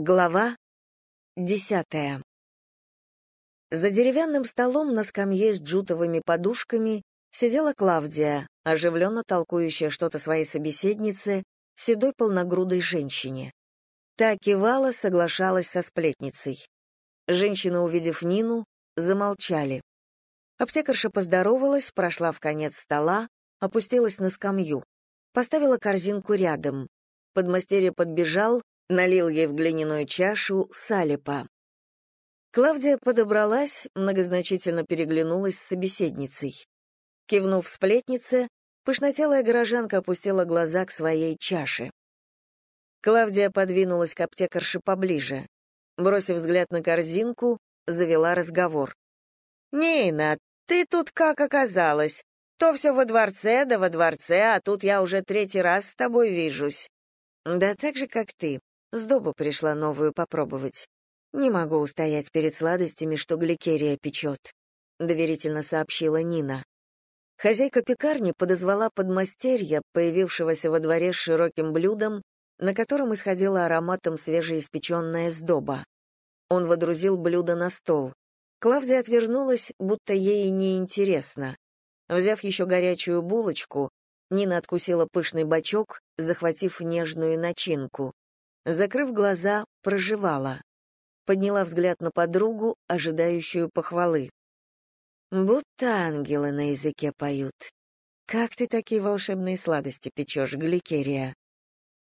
Глава десятая. За деревянным столом на скамье с джутовыми подушками сидела Клавдия, оживленно толкующая что-то своей собеседнице, седой полногрудой женщине. Та кивала, соглашалась со сплетницей. Женщины, увидев Нину, замолчали. Аптекарша поздоровалась, прошла в конец стола, опустилась на скамью, поставила корзинку рядом. Подмастерье подбежал, налил ей в глиняную чашу салипа. Клавдия подобралась, многозначительно переглянулась с собеседницей. Кивнув сплетнице, пышнотелая горожанка опустила глаза к своей чаше. Клавдия подвинулась к аптекарше поближе. Бросив взгляд на корзинку, завела разговор. «Нина, ты тут как оказалась? То все во дворце, да во дворце, а тут я уже третий раз с тобой вижусь». «Да так же, как ты. Сдобу пришла новую попробовать. Не могу устоять перед сладостями, что гликерия печет», — доверительно сообщила Нина. Хозяйка пекарни подозвала подмастерья, появившегося во дворе с широким блюдом, на котором исходила ароматом свежеиспеченная сдоба. Он водрузил блюдо на стол. Клавдия отвернулась, будто ей неинтересно. Взяв еще горячую булочку, Нина откусила пышный бочок, захватив нежную начинку. Закрыв глаза, проживала. Подняла взгляд на подругу, ожидающую похвалы. Будто ангелы на языке поют. Как ты такие волшебные сладости печешь, Гликерия?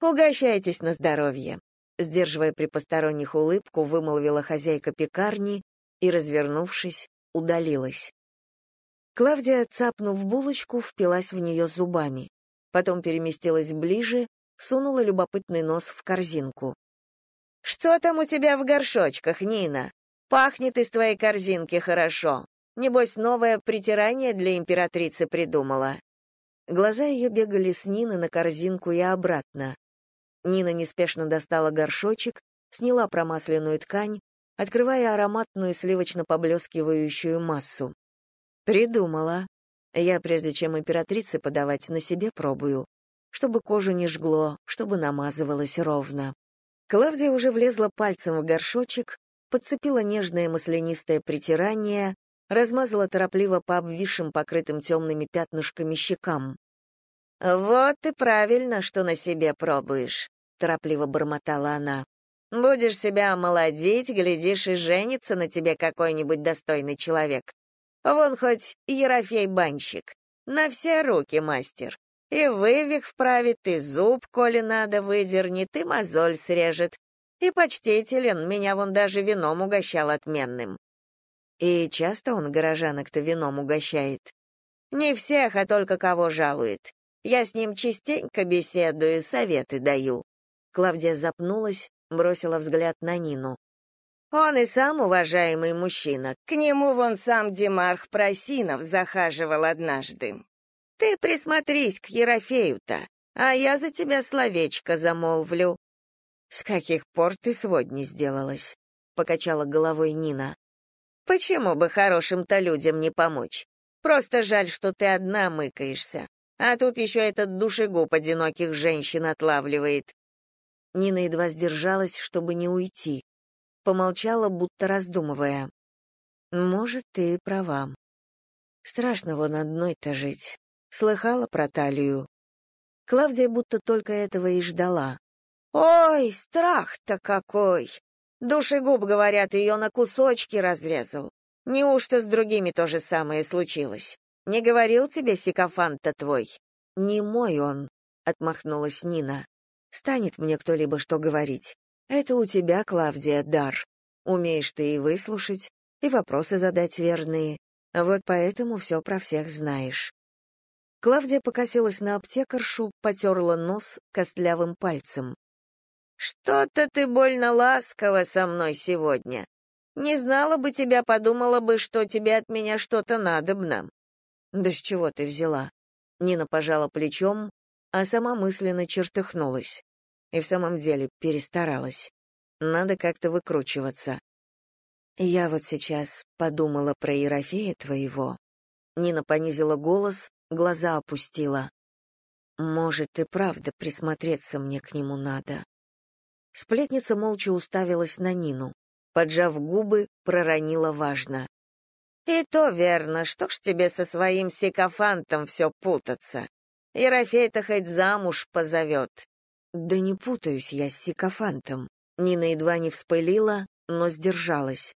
Угощайтесь на здоровье. Сдерживая при посторонних улыбку, вымолвила хозяйка пекарни и, развернувшись, удалилась. Клавдия, цапнув булочку, впилась в нее зубами. Потом переместилась ближе, сунула любопытный нос в корзинку. «Что там у тебя в горшочках, Нина? Пахнет из твоей корзинки хорошо. Небось, новое притирание для императрицы придумала». Глаза ее бегали с Нины на корзинку и обратно. Нина неспешно достала горшочек, сняла промасленную ткань, открывая ароматную сливочно-поблескивающую массу. «Придумала. Я, прежде чем императрице подавать, на себе пробую чтобы кожу не жгло, чтобы намазывалось ровно. Клавдия уже влезла пальцем в горшочек, подцепила нежное маслянистое притирание, размазала торопливо по обвисшим покрытым темными пятнышками щекам. «Вот и правильно, что на себе пробуешь», — торопливо бормотала она. «Будешь себя омолодить, глядишь, и женится на тебе какой-нибудь достойный человек. Вон хоть Ерофей-банщик, на все руки мастер. И вывих вправит, и зуб, коли надо, выдернет, и мозоль срежет. И почтителен, меня вон даже вином угощал отменным. И часто он горожанок-то вином угощает. Не всех, а только кого жалует. Я с ним частенько беседую, советы даю. Клавдия запнулась, бросила взгляд на Нину. Он и сам уважаемый мужчина. К нему вон сам Демарх Просинов захаживал однажды. Ты присмотрись к Ерофею-то, а я за тебя словечко замолвлю». «С каких пор ты сводни сделалась?» — покачала головой Нина. «Почему бы хорошим-то людям не помочь? Просто жаль, что ты одна мыкаешься. А тут еще этот душегуб одиноких женщин отлавливает». Нина едва сдержалась, чтобы не уйти. Помолчала, будто раздумывая. «Может, ты и права. Страшно вон одной-то жить. Слыхала про талию? Клавдия будто только этого и ждала. «Ой, страх-то какой! Душегуб, говорят, ее на кусочки разрезал. Неужто с другими то же самое случилось? Не говорил тебе сикофант-то твой?» «Не мой он», — отмахнулась Нина. «Станет мне кто-либо что говорить. Это у тебя, Клавдия, дар. Умеешь ты и выслушать, и вопросы задать верные. Вот поэтому все про всех знаешь. Клавдия покосилась на аптекаршу, потерла нос костлявым пальцем. «Что-то ты больно ласково со мной сегодня. Не знала бы тебя, подумала бы, что тебе от меня что-то надобно». «Да с чего ты взяла?» Нина пожала плечом, а сама мысленно чертыхнулась. И в самом деле перестаралась. Надо как-то выкручиваться. Я вот сейчас подумала про Ерофея твоего. Нина понизила голос, глаза опустила. Может, и правда присмотреться мне к нему надо. Сплетница молча уставилась на Нину. Поджав губы, проронила важно. «И то верно, что ж тебе со своим сикофантом все путаться? Ерофей-то хоть замуж позовет». «Да не путаюсь я с сикофантом». Нина едва не вспылила, но сдержалась.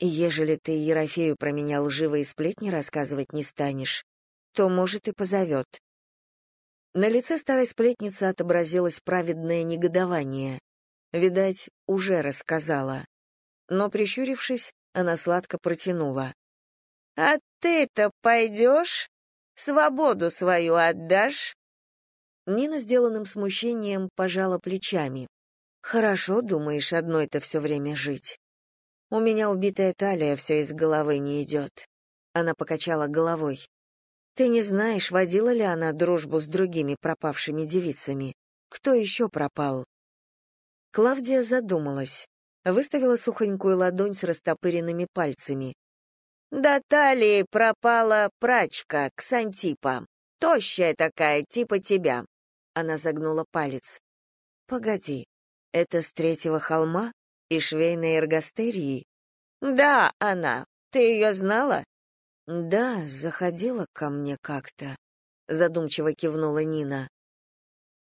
Ежели ты Ерофею про меня лживые сплетни рассказывать не станешь, то, может, и позовет. На лице старой сплетницы отобразилось праведное негодование. Видать, уже рассказала. Но, прищурившись, она сладко протянула. «А ты-то пойдешь? Свободу свою отдашь?» Нина, сделанным смущением, пожала плечами. «Хорошо, думаешь, одной-то все время жить. У меня убитая талия, все из головы не идет. Она покачала головой. Ты не знаешь, водила ли она дружбу с другими пропавшими девицами? Кто еще пропал? Клавдия задумалась, выставила сухонькую ладонь с растопыренными пальцами. До талии пропала прачка, Ксантипа. Тощая такая, типа тебя. Она загнула палец. Погоди, это с третьего холма? И швейной эргостерии? Да, она. Ты ее знала? Да, заходила ко мне как-то, задумчиво кивнула Нина.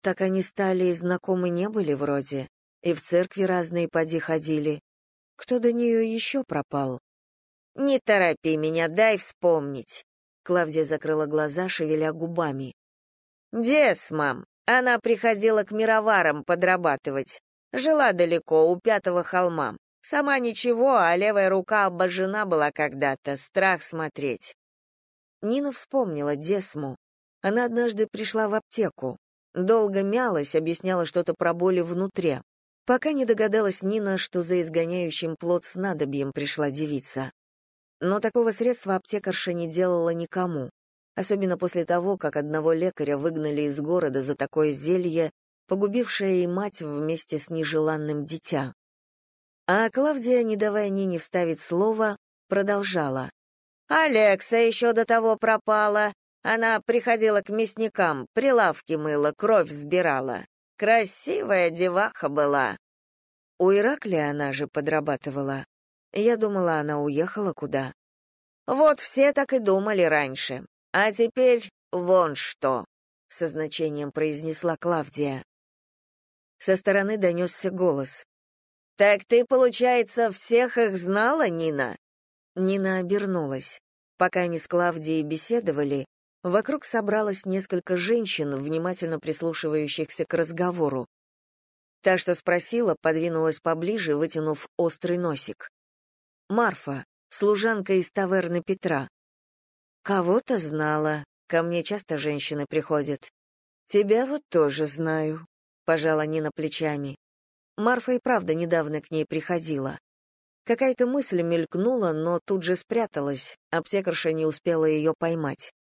Так они стали и знакомы не были вроде, и в церкви разные поди ходили. Кто до нее еще пропал? Не торопи меня, дай вспомнить. Клавдия закрыла глаза, шевеля губами. Дес, мам, она приходила к мироварам подрабатывать. Жила далеко, у пятого холма. Сама ничего, а левая рука обожжена была когда-то, страх смотреть. Нина вспомнила Десму. Она однажды пришла в аптеку. Долго мялась, объясняла что-то про боли внутри. Пока не догадалась Нина, что за изгоняющим плод снадобьем пришла девица. Но такого средства аптекарша не делала никому, особенно после того, как одного лекаря выгнали из города за такое зелье, погубившая и мать вместе с нежеланным дитя. А Клавдия, не давая Нине вставить слово, продолжала. «Алекса еще до того пропала. Она приходила к мясникам, прилавки мыла, кровь сбирала. Красивая деваха была». У Ираклия она же подрабатывала. Я думала, она уехала куда. Вот все так и думали раньше. А теперь вон что, со значением произнесла Клавдия. Со стороны донесся голос. «Так ты, получается, всех их знала, Нина?» Нина обернулась. Пока они с Клавдией беседовали, вокруг собралось несколько женщин, внимательно прислушивающихся к разговору. Та, что спросила, подвинулась поближе, вытянув острый носик. Марфа, служанка из таверны Петра. Кого-то знала. Ко мне часто женщины приходят. Тебя вот тоже знаю пожала Нина плечами. Марфа и правда недавно к ней приходила. Какая-то мысль мелькнула, но тут же спряталась, аптекарша не успела ее поймать.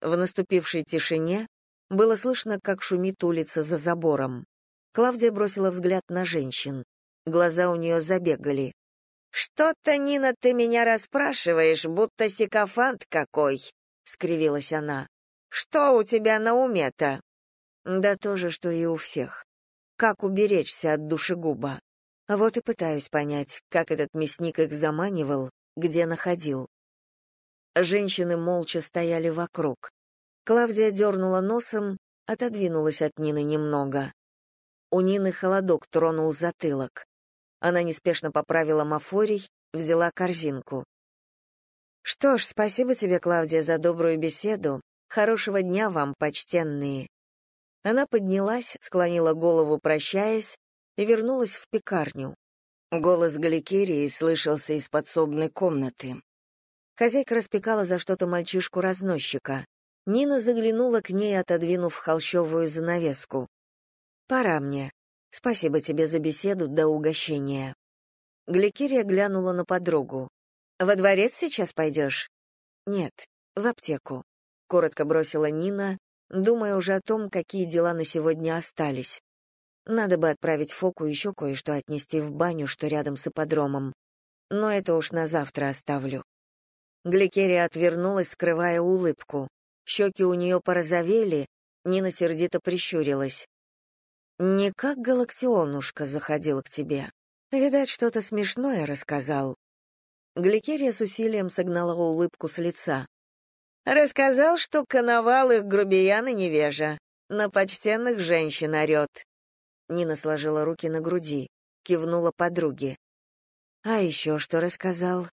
В наступившей тишине было слышно, как шумит улица за забором. Клавдия бросила взгляд на женщин. Глаза у нее забегали. «Что-то, Нина, ты меня расспрашиваешь, будто сикофант какой!» — скривилась она. «Что у тебя на уме-то?» Да то же, что и у всех. Как уберечься от душегуба? Вот и пытаюсь понять, как этот мясник их заманивал, где находил. Женщины молча стояли вокруг. Клавдия дернула носом, отодвинулась от Нины немного. У Нины холодок тронул затылок. Она неспешно поправила мафорий, взяла корзинку. «Что ж, спасибо тебе, Клавдия, за добрую беседу. Хорошего дня вам, почтенные. Она поднялась, склонила голову, прощаясь, и вернулась в пекарню. Голос Галикерии слышался из подсобной комнаты. Хозяйка распекала за что-то мальчишку-разносчика. Нина заглянула к ней, отодвинув холщовую занавеску. «Пора мне. Спасибо тебе за беседу до угощения». Гликерия глянула на подругу. «Во дворец сейчас пойдешь?» «Нет, в аптеку», — коротко бросила Нина, думая уже о том, какие дела на сегодня остались. Надо бы отправить Фоку еще кое-что отнести в баню, что рядом с ипподромом. Но это уж на завтра оставлю. Гликерия отвернулась, скрывая улыбку. Щеки у нее порозовели, Нина сердито прищурилась. Не как Галактионушка заходил к тебе. Видать, что-то смешное рассказал. Гликерия с усилием согнала улыбку с лица. Рассказал, что коновал их грубиян и невежа. На почтенных женщин орет. Нина сложила руки на груди, кивнула подруге. А еще что рассказал?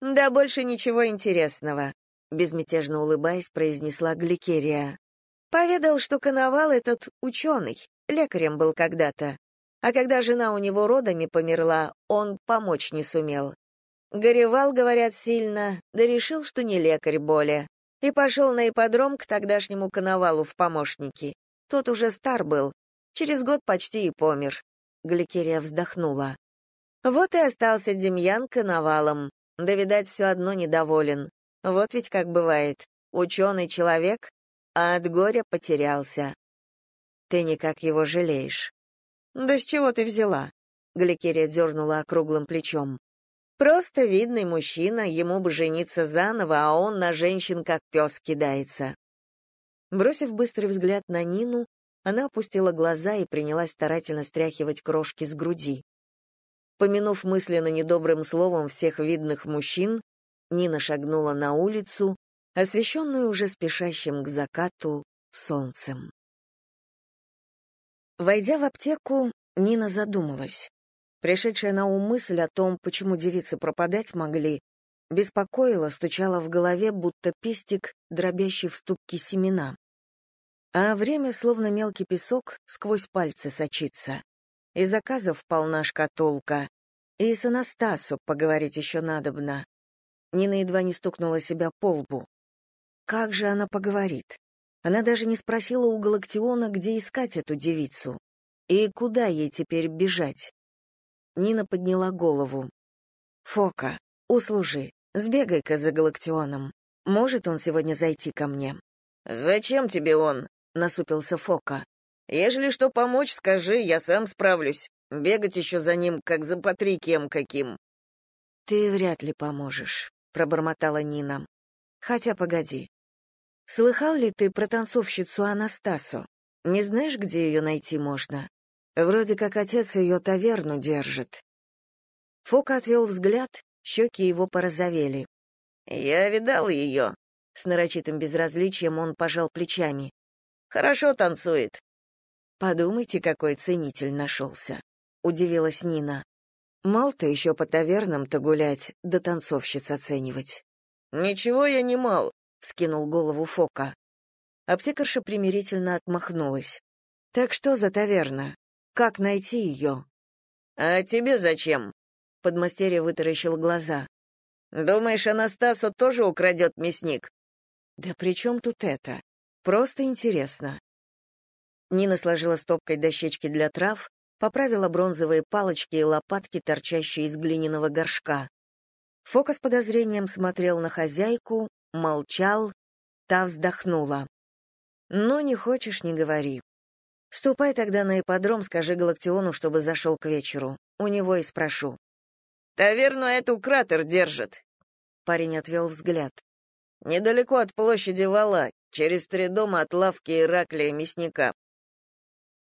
Да больше ничего интересного, безмятежно улыбаясь, произнесла Гликерия. Поведал, что коновал этот ученый, лекарем был когда-то. А когда жена у него родами померла, он помочь не сумел. Горевал, говорят, сильно, да решил, что не лекарь более. И пошел на ипподром к тогдашнему коновалу в помощники. Тот уже стар был, через год почти и помер. Гликерия вздохнула. Вот и остался Демьян коновалом. Да, видать, все одно недоволен. Вот ведь как бывает. Ученый человек, а от горя потерялся. Ты никак его жалеешь. Да с чего ты взяла? Гликерия дернула округлым плечом. Просто видный мужчина, ему бы жениться заново, а он на женщин как пес кидается. Бросив быстрый взгляд на Нину, она опустила глаза и принялась старательно стряхивать крошки с груди. Помянув мысленно недобрым словом всех видных мужчин, Нина шагнула на улицу, освещенную уже спешащим к закату солнцем. Войдя в аптеку, Нина задумалась. Пришедшая на ум мысль о том, почему девицы пропадать могли, беспокоила, стучала в голове, будто пестик, дробящий в ступке семена. А время, словно мелкий песок, сквозь пальцы сочится. И заказов полна шкатулка, и с Анастасу поговорить еще надобно. Нина едва не стукнула себя по лбу. Как же она поговорит? Она даже не спросила у Галактиона, где искать эту девицу. И куда ей теперь бежать? Нина подняла голову. «Фока, услужи, сбегай-ка за Галактионом. Может он сегодня зайти ко мне?» «Зачем тебе он?» — насупился Фока. «Ежели что помочь, скажи, я сам справлюсь. Бегать еще за ним, как за Патрикием каким». «Ты вряд ли поможешь», — пробормотала Нина. «Хотя погоди. Слыхал ли ты про танцовщицу Анастасу? Не знаешь, где ее найти можно?» Вроде как отец ее таверну держит. Фока отвел взгляд, щеки его порозовели. «Я видал ее». С нарочитым безразличием он пожал плечами. «Хорошо танцует». «Подумайте, какой ценитель нашелся», — удивилась Нина. «Мал-то еще по тавернам-то гулять, да танцовщиц оценивать». «Ничего я не мал», — вскинул голову Фока. Аптекарша примирительно отмахнулась. «Так что за таверна? Как найти ее?» «А тебе зачем?» Подмастерье вытаращил глаза. «Думаешь, Анастасу тоже украдет мясник?» «Да при чем тут это? Просто интересно». Нина сложила стопкой дощечки для трав, поправила бронзовые палочки и лопатки, торчащие из глиняного горшка. Фока с подозрением смотрел на хозяйку, молчал, та вздохнула. «Ну, не хочешь, не говори. Ступай тогда на ипподром, скажи Галактиону, чтобы зашел к вечеру. У него и спрошу. Таверну эту кратер держит. Парень отвел взгляд. Недалеко от площади Вала, через три дома от лавки Ираклия мясника.